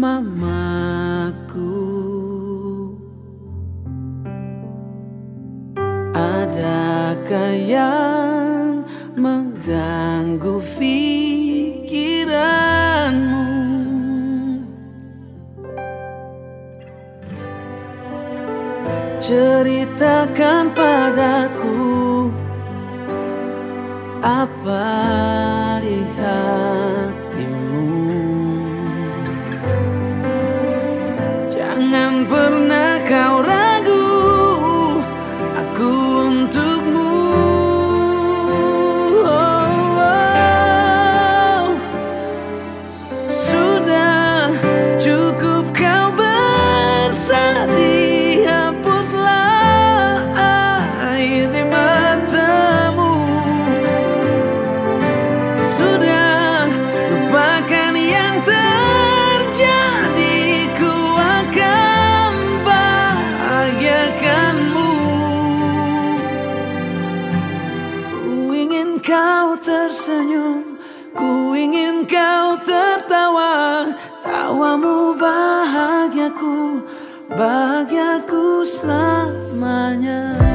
mamaku. Adakah yang mengganggu pikiranmu? Ceritakan padaku apa tersenyum. Ku ingin kau tertawa. Tawamu bahagiaku Bahagiaku selamanya.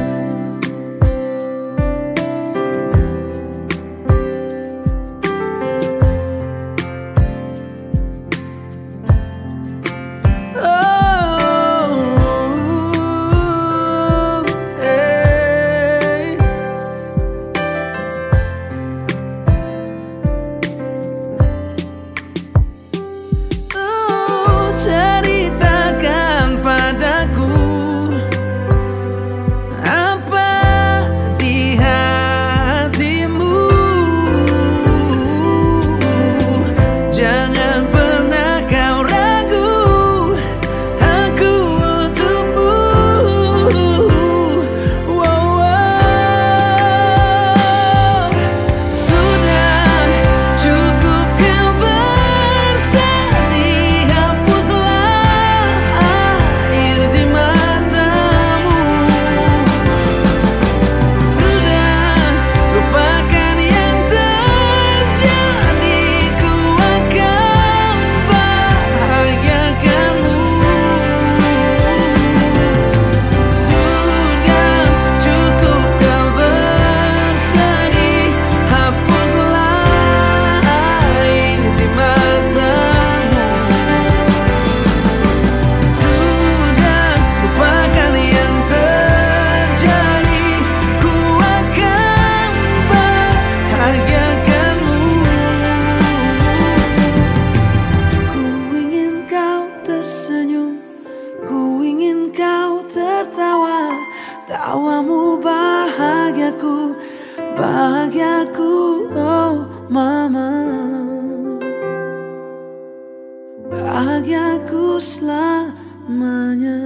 Tawamu bahagiaku, bahagiaku oh mama. Bahagiaku selamanya.